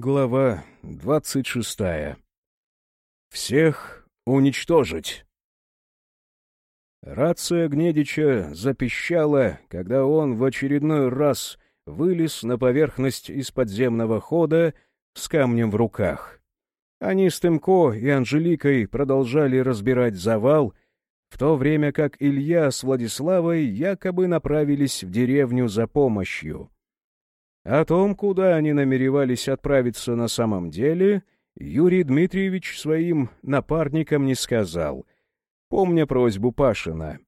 Глава двадцать шестая. Всех уничтожить. Рация Гнедича запищала, когда он в очередной раз вылез на поверхность из подземного хода с камнем в руках. Они с Тымко и Анжеликой продолжали разбирать завал, в то время как Илья с Владиславой якобы направились в деревню за помощью. О том, куда они намеревались отправиться на самом деле, Юрий Дмитриевич своим напарникам не сказал, помня просьбу Пашина.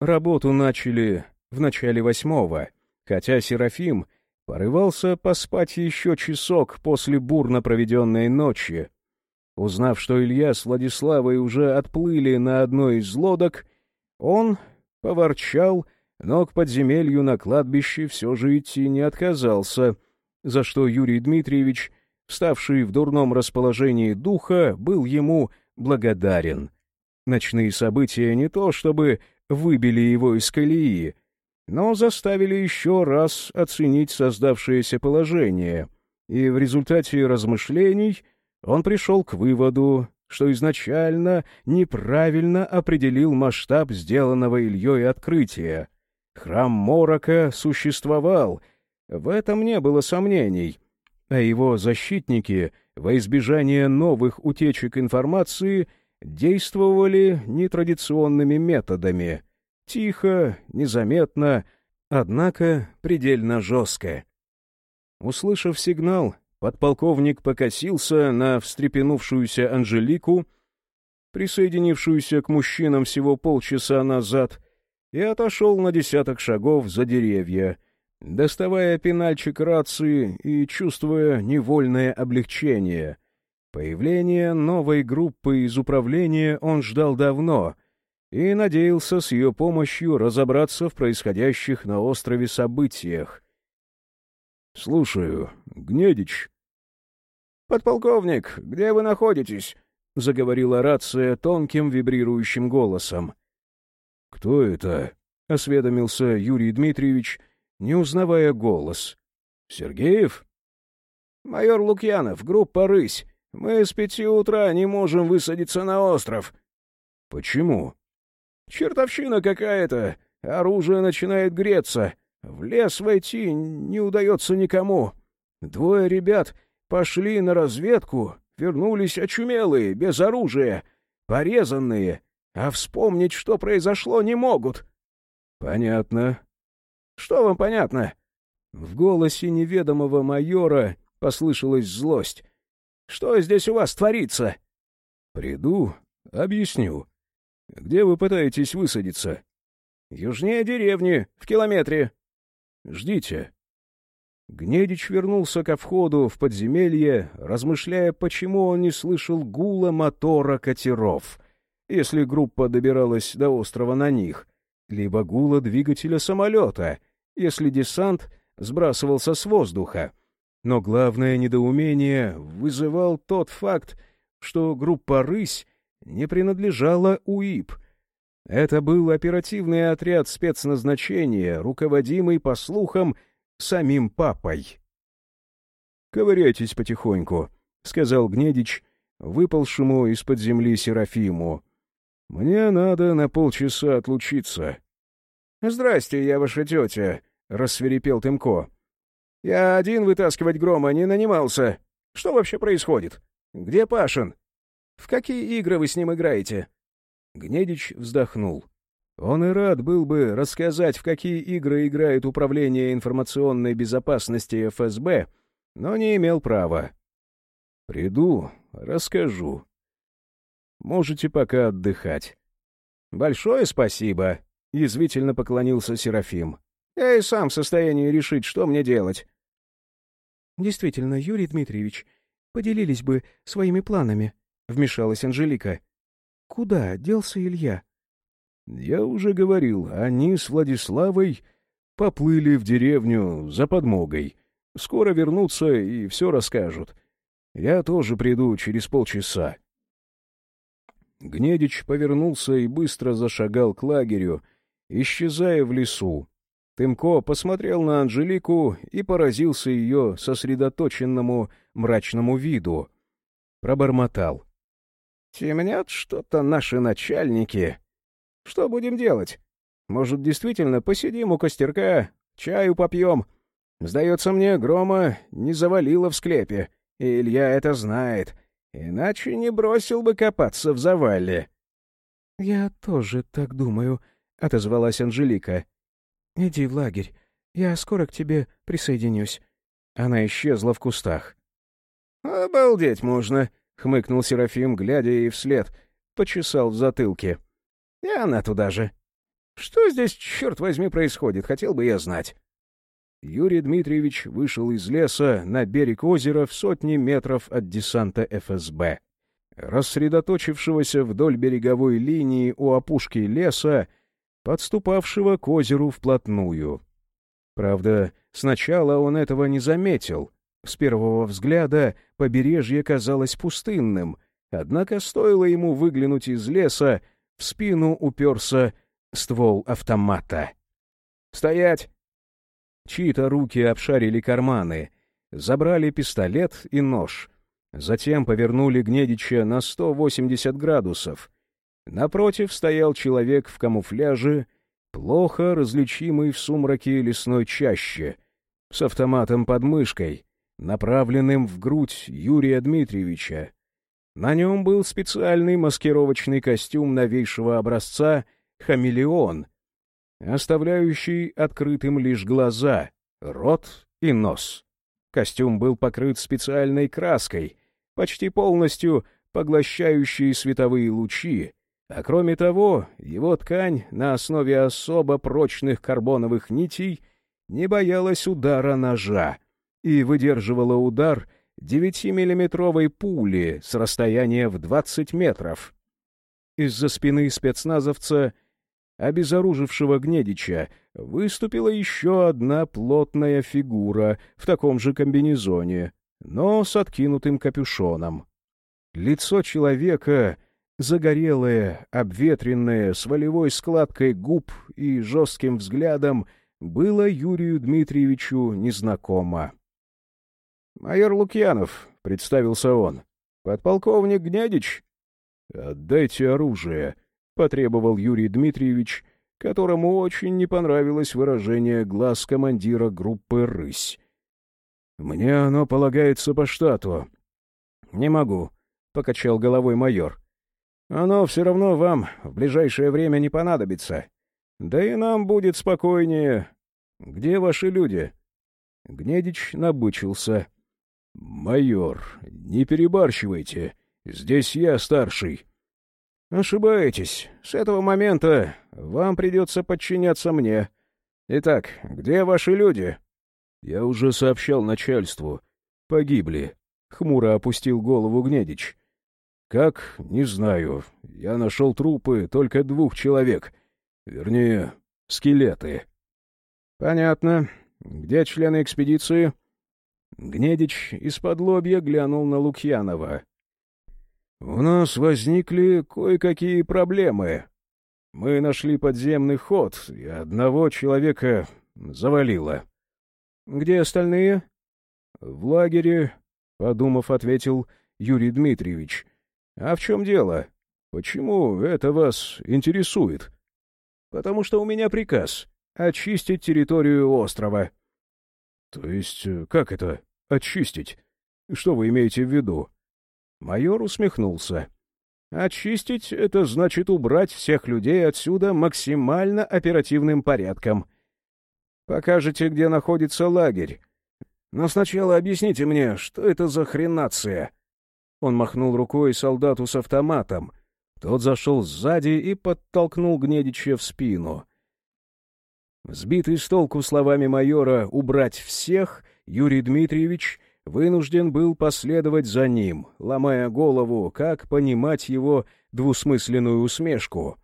Работу начали в начале восьмого, хотя Серафим порывался поспать еще часок после бурно проведенной ночи. Узнав, что Илья с Владиславой уже отплыли на одной из лодок, он поворчал но к подземелью на кладбище все же идти не отказался, за что Юрий Дмитриевич, ставший в дурном расположении духа, был ему благодарен. Ночные события не то чтобы выбили его из колеи, но заставили еще раз оценить создавшееся положение, и в результате размышлений он пришел к выводу, что изначально неправильно определил масштаб сделанного Ильей открытия — Храм Морока существовал, в этом не было сомнений, а его защитники, во избежание новых утечек информации, действовали нетрадиционными методами. Тихо, незаметно, однако предельно жестко. Услышав сигнал, подполковник покосился на встрепенувшуюся Анжелику, присоединившуюся к мужчинам всего полчаса назад, и отошел на десяток шагов за деревья, доставая пенальчик рации и чувствуя невольное облегчение. Появление новой группы из управления он ждал давно и надеялся с ее помощью разобраться в происходящих на острове событиях. — Слушаю, Гнедич. — Подполковник, где вы находитесь? — заговорила рация тонким вибрирующим голосом. «Кто это?» — осведомился Юрий Дмитриевич, не узнавая голос. «Сергеев?» «Майор Лукьянов, группа «Рысь». Мы с пяти утра не можем высадиться на остров». «Почему?» «Чертовщина какая-то. Оружие начинает греться. В лес войти не удается никому. Двое ребят пошли на разведку, вернулись очумелые, без оружия, порезанные, а вспомнить, что произошло, не могут. — Понятно. — Что вам понятно? В голосе неведомого майора послышалась злость. — Что здесь у вас творится? — Приду, объясню. Где вы пытаетесь высадиться? — Южнее деревни, в километре. — Ждите. Гнедич вернулся ко входу в подземелье, размышляя, почему он не слышал гула мотора катеров — если группа добиралась до острова на них, либо гула двигателя самолета, если десант сбрасывался с воздуха. Но главное недоумение вызывал тот факт, что группа «Рысь» не принадлежала УИП. Это был оперативный отряд спецназначения, руководимый, по слухам, самим папой. «Ковыряйтесь потихоньку», — сказал Гнедич, выползшему из-под земли Серафиму. «Мне надо на полчаса отлучиться». «Здрасте, я ваша тетя», — рассверепел Тымко. «Я один вытаскивать грома не нанимался. Что вообще происходит? Где Пашин? В какие игры вы с ним играете?» Гнедич вздохнул. Он и рад был бы рассказать, в какие игры играет Управление информационной безопасности ФСБ, но не имел права. «Приду, расскажу», Можете пока отдыхать. — Большое спасибо, — язвительно поклонился Серафим. — Я и сам в состоянии решить, что мне делать. — Действительно, Юрий Дмитриевич, поделились бы своими планами, — вмешалась Анжелика. — Куда делся Илья? — Я уже говорил, они с Владиславой поплыли в деревню за подмогой. Скоро вернутся и все расскажут. Я тоже приду через полчаса. Гнедич повернулся и быстро зашагал к лагерю, исчезая в лесу. Тымко посмотрел на Анжелику и поразился ее сосредоточенному мрачному виду. Пробормотал. «Темнят что-то наши начальники. Что будем делать? Может, действительно посидим у костерка, чаю попьем? Сдается мне, Грома не завалило в склепе, и Илья это знает, иначе не бросил бы копаться в завале». «Я тоже так думаю», — отозвалась Анжелика. «Иди в лагерь. Я скоро к тебе присоединюсь». Она исчезла в кустах. «Обалдеть можно!» — хмыкнул Серафим, глядя ей вслед. Почесал в затылке. «И она туда же. Что здесь, черт возьми, происходит, хотел бы я знать». Юрий Дмитриевич вышел из леса на берег озера в сотни метров от десанта ФСБ. Рассредоточившегося вдоль береговой линии у опушки леса, подступавшего к озеру вплотную. Правда, сначала он этого не заметил. С первого взгляда побережье казалось пустынным, однако стоило ему выглянуть из леса, в спину уперся ствол автомата. «Стоять!» Чьи-то руки обшарили карманы, забрали пистолет и нож. Затем повернули Гнедича на 180 градусов. Напротив стоял человек в камуфляже, плохо различимый в сумраке лесной чаще, с автоматом под мышкой, направленным в грудь Юрия Дмитриевича. На нем был специальный маскировочный костюм новейшего образца «Хамелеон», оставляющий открытым лишь глаза, рот и нос. Костюм был покрыт специальной краской, почти полностью поглощающей световые лучи, а кроме того, его ткань на основе особо прочных карбоновых нитей не боялась удара ножа и выдерживала удар 9-миллиметровой пули с расстояния в 20 метров. Из-за спины спецназовца, обезоружившего Гнедича, выступила еще одна плотная фигура в таком же комбинезоне, но с откинутым капюшоном. Лицо человека загорелое, обветренное, с волевой складкой губ и жестким взглядом, было Юрию Дмитриевичу незнакомо. «Майор Лукьянов», — представился он, — «подполковник Гнядич?» «Отдайте оружие», — потребовал Юрий Дмитриевич, которому очень не понравилось выражение глаз командира группы «Рысь». «Мне оно полагается по штату». «Не могу», — покачал головой майор. Оно все равно вам в ближайшее время не понадобится. Да и нам будет спокойнее. Где ваши люди?» Гнедич набычился. «Майор, не перебарщивайте. Здесь я старший». «Ошибаетесь. С этого момента вам придется подчиняться мне. Итак, где ваши люди?» «Я уже сообщал начальству. Погибли». Хмуро опустил голову Гнедич. Как? Не знаю. Я нашел трупы только двух человек. Вернее, скелеты. Понятно. Где члены экспедиции? Гнедич из-под лобья глянул на Лукьянова. У нас возникли кое-какие проблемы. Мы нашли подземный ход, и одного человека завалило. Где остальные? В лагере, подумав, ответил Юрий Дмитриевич. «А в чем дело? Почему это вас интересует?» «Потому что у меня приказ — очистить территорию острова». «То есть э, как это — очистить? Что вы имеете в виду?» Майор усмехнулся. «Очистить — это значит убрать всех людей отсюда максимально оперативным порядком. Покажете, где находится лагерь. Но сначала объясните мне, что это за хренация?» Он махнул рукой солдату с автоматом. Тот зашел сзади и подтолкнул Гнедича в спину. Сбитый с толку словами майора «убрать всех», Юрий Дмитриевич вынужден был последовать за ним, ломая голову, как понимать его двусмысленную усмешку.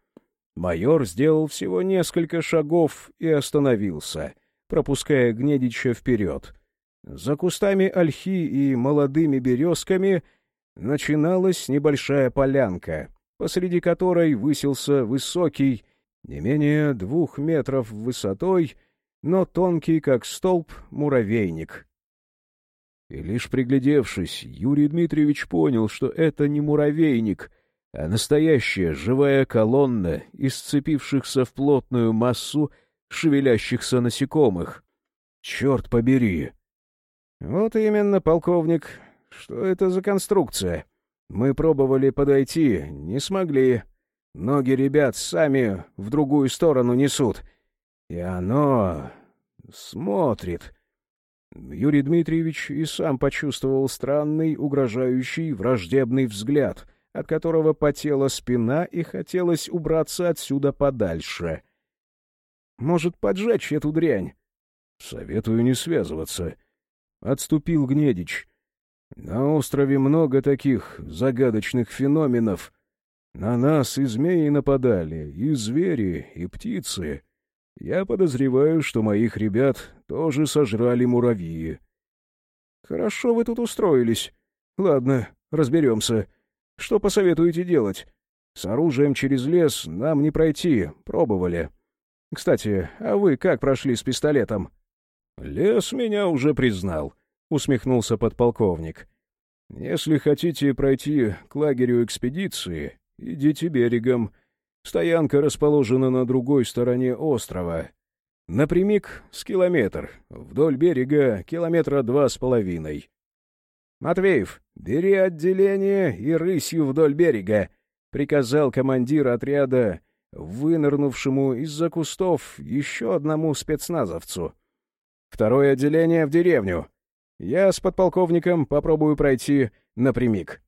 Майор сделал всего несколько шагов и остановился, пропуская Гнедича вперед. За кустами ольхи и молодыми березками — начиналась небольшая полянка, посреди которой высился высокий, не менее двух метров высотой, но тонкий, как столб, муравейник. И лишь приглядевшись, Юрий Дмитриевич понял, что это не муравейник, а настоящая живая колонна из сцепившихся в плотную массу шевелящихся насекомых. Черт побери! Вот именно, полковник. Что это за конструкция? Мы пробовали подойти, не смогли. Ноги ребят сами в другую сторону несут. И оно смотрит. Юрий Дмитриевич и сам почувствовал странный, угрожающий, враждебный взгляд, от которого потела спина и хотелось убраться отсюда подальше. Может, поджечь эту дрянь? Советую не связываться. Отступил Гнедич. На острове много таких загадочных феноменов. На нас и змеи нападали, и звери, и птицы. Я подозреваю, что моих ребят тоже сожрали муравьи. Хорошо вы тут устроились. Ладно, разберемся. Что посоветуете делать? С оружием через лес нам не пройти, пробовали. Кстати, а вы как прошли с пистолетом? Лес меня уже признал, усмехнулся подполковник. Если хотите пройти к лагерю экспедиции, идите берегом. Стоянка расположена на другой стороне острова. Напрямик с километр, вдоль берега километра два с половиной. «Матвеев, бери отделение и рысью вдоль берега», — приказал командир отряда, вынырнувшему из-за кустов еще одному спецназовцу. «Второе отделение в деревню. Я с подполковником попробую пройти напрямик».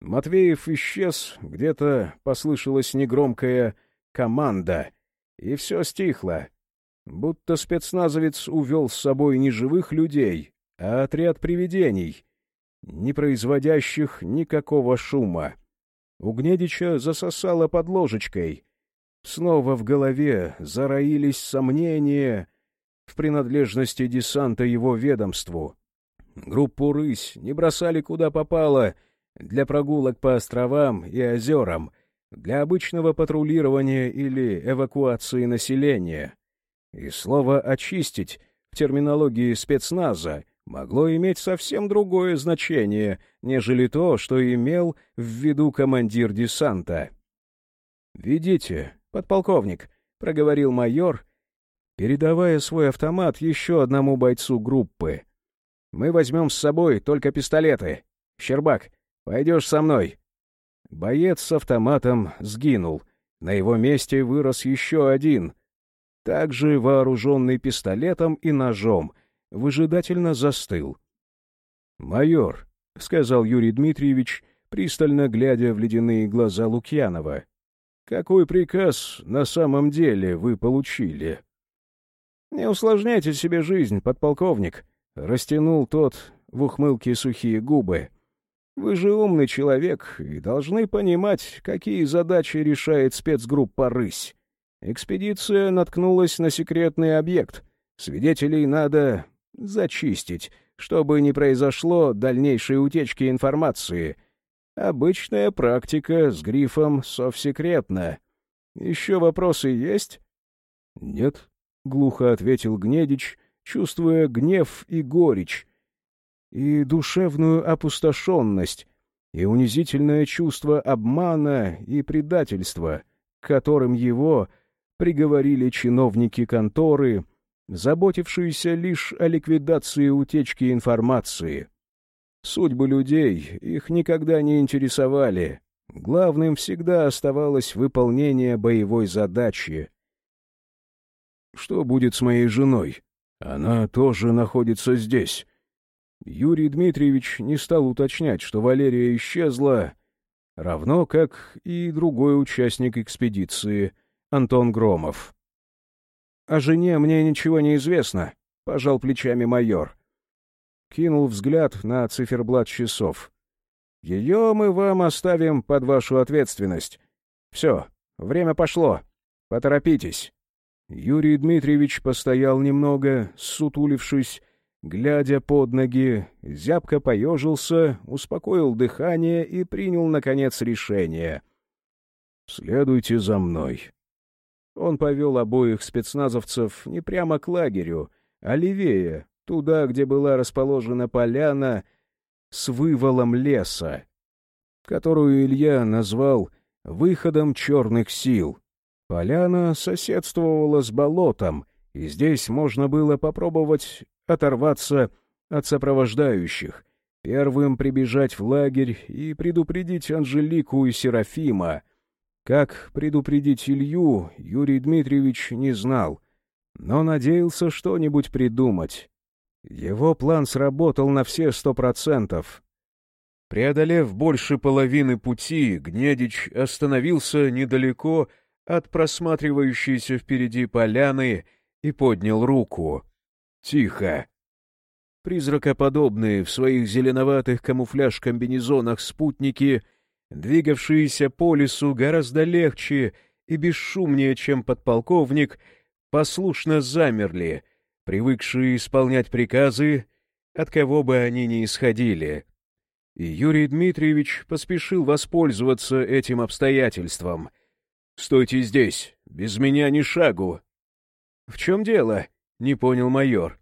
Матвеев исчез, где-то послышалась негромкая «команда», и все стихло. Будто спецназовец увел с собой не живых людей, а отряд привидений, не производящих никакого шума. У Гнедича засосало под ложечкой. Снова в голове зароились сомнения в принадлежности десанта его ведомству. Группу «Рысь» не бросали куда попало — для прогулок по островам и озерам, для обычного патрулирования или эвакуации населения. И слово «очистить» в терминологии спецназа могло иметь совсем другое значение, нежели то, что имел в виду командир десанта. «Ведите, подполковник», — проговорил майор, передавая свой автомат еще одному бойцу группы. «Мы возьмем с собой только пистолеты. Щербак, Пойдешь со мной». Боец с автоматом сгинул. На его месте вырос еще один, также вооруженный пистолетом и ножом, выжидательно застыл. «Майор», — сказал Юрий Дмитриевич, пристально глядя в ледяные глаза Лукьянова, — «какой приказ на самом деле вы получили?» «Не усложняйте себе жизнь, подполковник», — растянул тот в ухмылке сухие губы. Вы же умный человек и должны понимать, какие задачи решает спецгруппа «Рысь». Экспедиция наткнулась на секретный объект. Свидетелей надо зачистить, чтобы не произошло дальнейшей утечки информации. Обычная практика с грифом «совсекретно». Еще вопросы есть? — Нет, — глухо ответил Гнедич, чувствуя гнев и горечь, и душевную опустошенность, и унизительное чувство обмана и предательства, которым его приговорили чиновники конторы, заботившиеся лишь о ликвидации утечки информации. Судьбы людей их никогда не интересовали. Главным всегда оставалось выполнение боевой задачи. «Что будет с моей женой? Она тоже находится здесь», Юрий Дмитриевич не стал уточнять, что Валерия исчезла, равно как и другой участник экспедиции, Антон Громов. «О жене мне ничего не известно», — пожал плечами майор. Кинул взгляд на циферблат часов. «Ее мы вам оставим под вашу ответственность. Все, время пошло. Поторопитесь». Юрий Дмитриевич постоял немного, сутулившись, Глядя под ноги, зябко поежился, успокоил дыхание и принял, наконец, решение. «Следуйте за мной». он повел обоих спецназовцев не прямо к лагерю, а левее, туда, где была расположена поляна с вывалом леса, которую Илья назвал «выходом черных сил». Поляна соседствовала с болотом, и здесь можно было попробовать оторваться от сопровождающих, первым прибежать в лагерь и предупредить Анжелику и Серафима. Как предупредить Илью, Юрий Дмитриевич не знал, но надеялся что-нибудь придумать. Его план сработал на все сто процентов. Преодолев больше половины пути, Гнедич остановился недалеко от просматривающейся впереди поляны и поднял руку. «Тихо!» Призракоподобные в своих зеленоватых камуфляж-комбинезонах спутники, двигавшиеся по лесу гораздо легче и бесшумнее, чем подполковник, послушно замерли, привыкшие исполнять приказы, от кого бы они ни исходили. И Юрий Дмитриевич поспешил воспользоваться этим обстоятельством. «Стойте здесь, без меня ни шагу!» «В чем дело?» — не понял майор.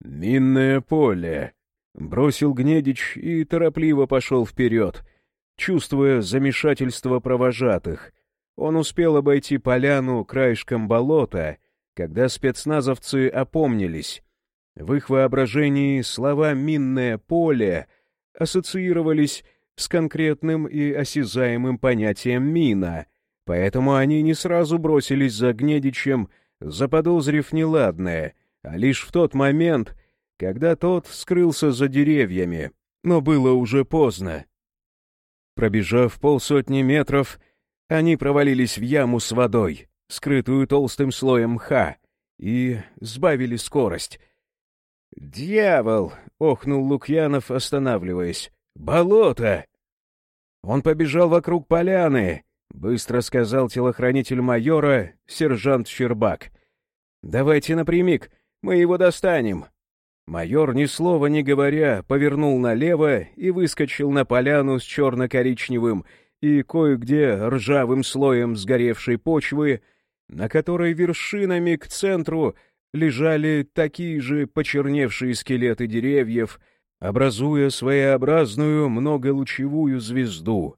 «Минное поле!» — бросил Гнедич и торопливо пошел вперед, чувствуя замешательство провожатых. Он успел обойти поляну краешком болота когда спецназовцы опомнились. В их воображении слова «минное поле» ассоциировались с конкретным и осязаемым понятием «мина», поэтому они не сразу бросились за Гнедичем, заподозрив неладное, а лишь в тот момент, когда тот скрылся за деревьями, но было уже поздно. Пробежав полсотни метров, они провалились в яму с водой скрытую толстым слоем мха, и сбавили скорость. «Дьявол!» — охнул Лукьянов, останавливаясь. «Болото!» Он побежал вокруг поляны, — быстро сказал телохранитель майора, сержант Щербак. «Давайте напрямик, мы его достанем». Майор, ни слова не говоря, повернул налево и выскочил на поляну с черно-коричневым и кое-где ржавым слоем сгоревшей почвы, на которой вершинами к центру лежали такие же почерневшие скелеты деревьев, образуя своеобразную многолучевую звезду.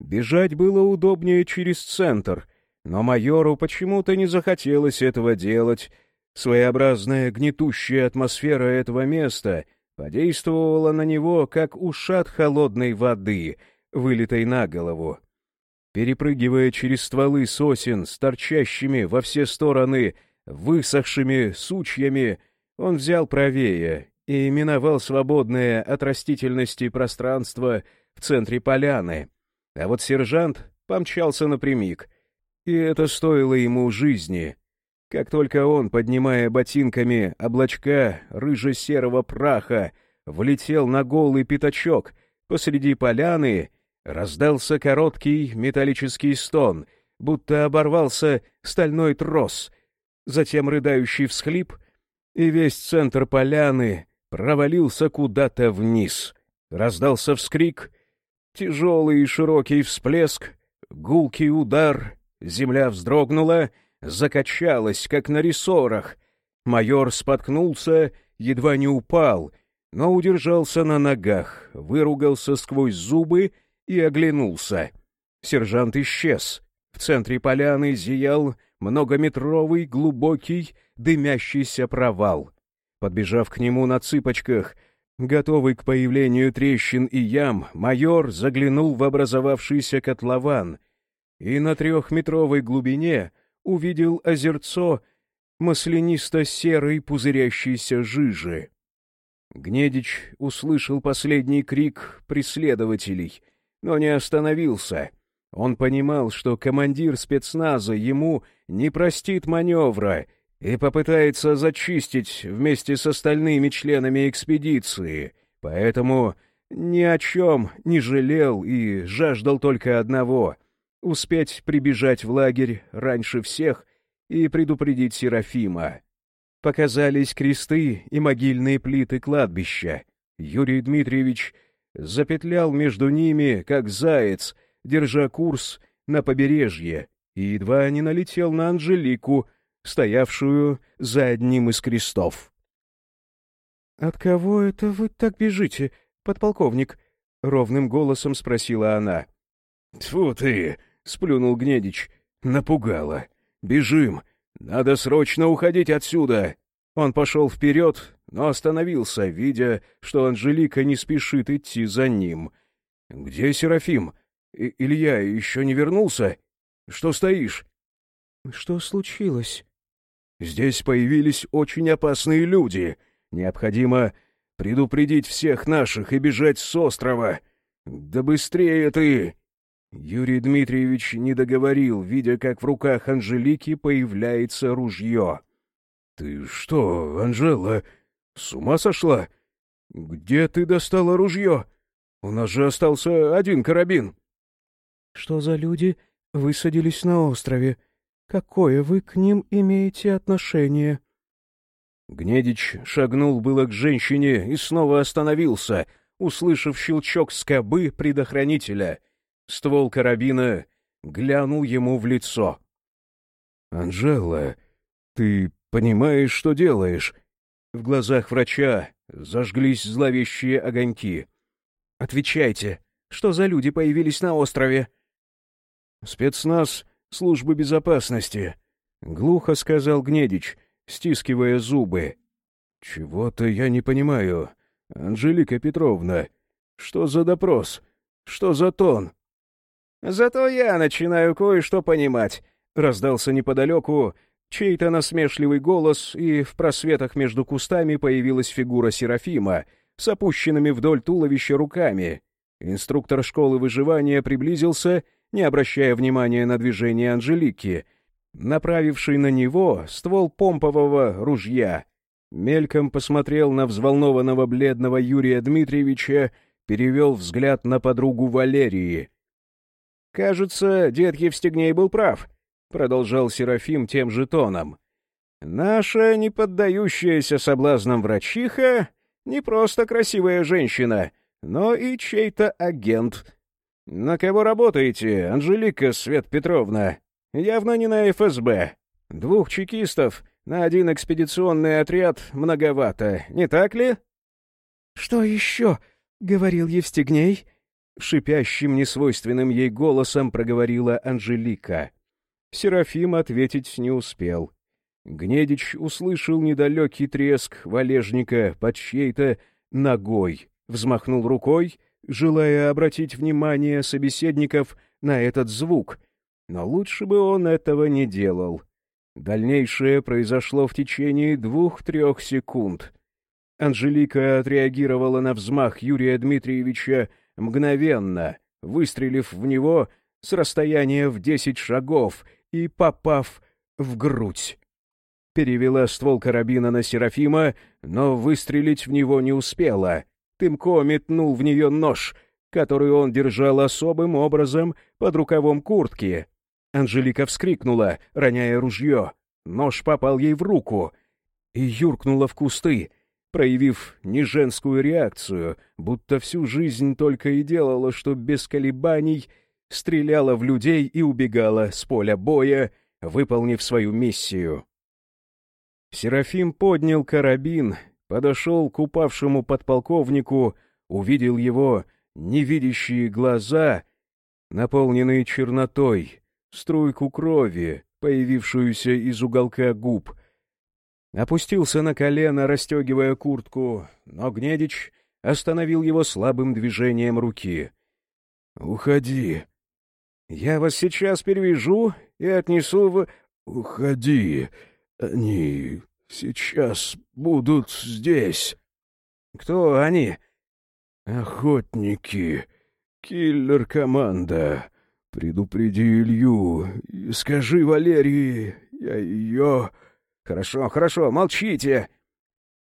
Бежать было удобнее через центр, но майору почему-то не захотелось этого делать. Своеобразная гнетущая атмосфера этого места подействовала на него, как ушат холодной воды, вылитой на голову. Перепрыгивая через стволы сосен с торчащими во все стороны высохшими сучьями, он взял правее и миновал свободное от растительности пространство в центре поляны. А вот сержант помчался напрямик, и это стоило ему жизни. Как только он, поднимая ботинками облачка рыже-серого праха, влетел на голый пятачок посреди поляны — Раздался короткий металлический стон, будто оборвался стальной трос, затем рыдающий всхлип, и весь центр поляны провалился куда-то вниз. Раздался вскрик, тяжелый и широкий всплеск, гулкий удар, земля вздрогнула, закачалась, как на рессорах. Майор споткнулся, едва не упал, но удержался на ногах, выругался сквозь зубы и оглянулся. Сержант исчез. В центре поляны зиял многометровый, глубокий, дымящийся провал. Подбежав к нему на цыпочках, готовый к появлению трещин и ям, майор заглянул в образовавшийся котлован и на трехметровой глубине увидел озерцо маслянисто-серой пузырящейся жижи. Гнедич услышал последний крик преследователей — но не остановился. Он понимал, что командир спецназа ему не простит маневра и попытается зачистить вместе с остальными членами экспедиции, поэтому ни о чем не жалел и жаждал только одного — успеть прибежать в лагерь раньше всех и предупредить Серафима. Показались кресты и могильные плиты кладбища. Юрий Дмитриевич запетлял между ними, как заяц, держа курс на побережье, и едва не налетел на Анжелику, стоявшую за одним из крестов. «От кого это вы так бежите, подполковник?» — ровным голосом спросила она. «Тьфу ты!» — сплюнул Гнедич. «Напугала. Бежим. Надо срочно уходить отсюда!» Он пошел вперед, но остановился, видя, что Анжелика не спешит идти за ним. «Где Серафим? И Илья еще не вернулся? Что стоишь?» «Что случилось?» «Здесь появились очень опасные люди. Необходимо предупредить всех наших и бежать с острова. Да быстрее ты!» Юрий Дмитриевич не договорил, видя, как в руках Анжелики появляется ружье. «Ты что, Анжела, с ума сошла? Где ты достала ружье? У нас же остался один карабин». «Что за люди высадились на острове? Какое вы к ним имеете отношение?» Гнедич шагнул было к женщине и снова остановился, услышав щелчок скобы предохранителя. Ствол карабина глянул ему в лицо. «Анжела, ты понимаешь, что делаешь?» В глазах врача зажглись зловещие огоньки. «Отвечайте, что за люди появились на острове?» «Спецназ службы безопасности», — глухо сказал Гнедич, стискивая зубы. «Чего-то я не понимаю. Анжелика Петровна, что за допрос? Что за тон?» «Зато я начинаю кое-что понимать», — раздался неподалеку чей-то насмешливый голос, и в просветах между кустами появилась фигура Серафима с опущенными вдоль туловища руками. Инструктор школы выживания приблизился, не обращая внимания на движение Анжелики, направивший на него ствол помпового ружья. Мельком посмотрел на взволнованного бледного Юрия Дмитриевича, перевел взгляд на подругу Валерии. «Кажется, дед Евстигней был прав», — продолжал Серафим тем же тоном. «Наша неподдающаяся соблазнам врачиха не просто красивая женщина, но и чей-то агент. На кого работаете, Анжелика Свет Петровна?» Явно не на ФСБ. Двух чекистов на один экспедиционный отряд многовато, не так ли? — Что еще? — говорил Евстигней. Шипящим, несвойственным ей голосом проговорила Анжелика. Серафим ответить не успел. Гнедич услышал недалекий треск валежника под чьей-то ногой, взмахнул рукой, желая обратить внимание собеседников на этот звук, но лучше бы он этого не делал. Дальнейшее произошло в течение двух-трех секунд. Анжелика отреагировала на взмах Юрия Дмитриевича мгновенно, выстрелив в него с расстояния в десять шагов и попав в грудь. Перевела ствол карабина на Серафима, но выстрелить в него не успела. Тымко метнул в нее нож, который он держал особым образом под рукавом куртки, Анжелика вскрикнула, роняя ружье. Нож попал ей в руку и юркнула в кусты, проявив неженскую реакцию, будто всю жизнь только и делала, что без колебаний стреляла в людей и убегала с поля боя, выполнив свою миссию. Серафим поднял карабин, подошел к упавшему подполковнику, увидел его невидящие глаза, наполненные чернотой, струйку крови, появившуюся из уголка губ. Опустился на колено, расстегивая куртку, но Гнедич остановил его слабым движением руки. — Уходи. — Я вас сейчас перевяжу и отнесу в... — Уходи. Они сейчас будут здесь. — Кто они? — Охотники. Киллер-команда. «Предупреди Илью и скажи Валерии, я ее...» «Хорошо, хорошо, молчите!»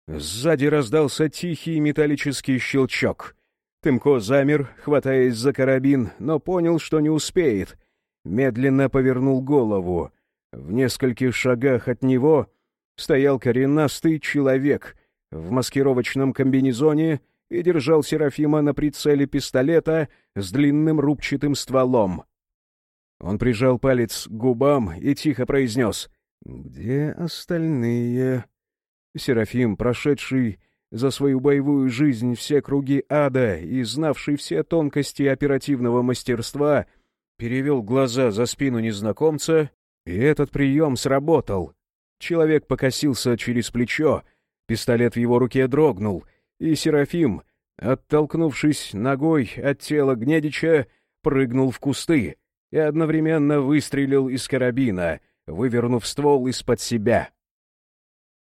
Сзади раздался тихий металлический щелчок. Тымко замер, хватаясь за карабин, но понял, что не успеет. Медленно повернул голову. В нескольких шагах от него стоял коренастый человек в маскировочном комбинезоне и держал Серафима на прицеле пистолета с длинным рубчатым стволом. Он прижал палец к губам и тихо произнес «Где остальные?» Серафим, прошедший за свою боевую жизнь все круги ада и знавший все тонкости оперативного мастерства, перевел глаза за спину незнакомца, и этот прием сработал. Человек покосился через плечо, пистолет в его руке дрогнул, и Серафим, оттолкнувшись ногой от тела Гнедича, прыгнул в кусты и одновременно выстрелил из карабина, вывернув ствол из-под себя.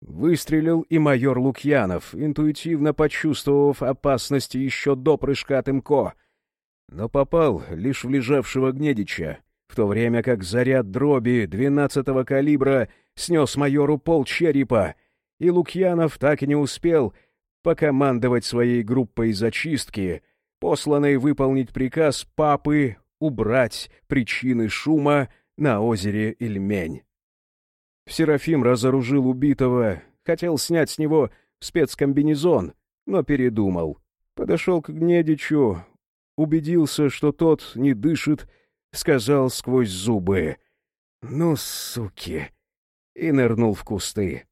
Выстрелил и майор Лукьянов, интуитивно почувствовав опасность еще до прыжка Тымко, но попал лишь в лежавшего Гнедича, в то время как заряд дроби двенадцатого калибра снес майору пол черепа, и Лукьянов так и не успел покомандовать своей группой зачистки, посланной выполнить приказ папы убрать причины шума на озере Ильмень. Серафим разоружил убитого, хотел снять с него спецкомбинезон, но передумал. Подошел к Гнедичу, убедился, что тот не дышит, сказал сквозь зубы «Ну, суки!» И нырнул в кусты.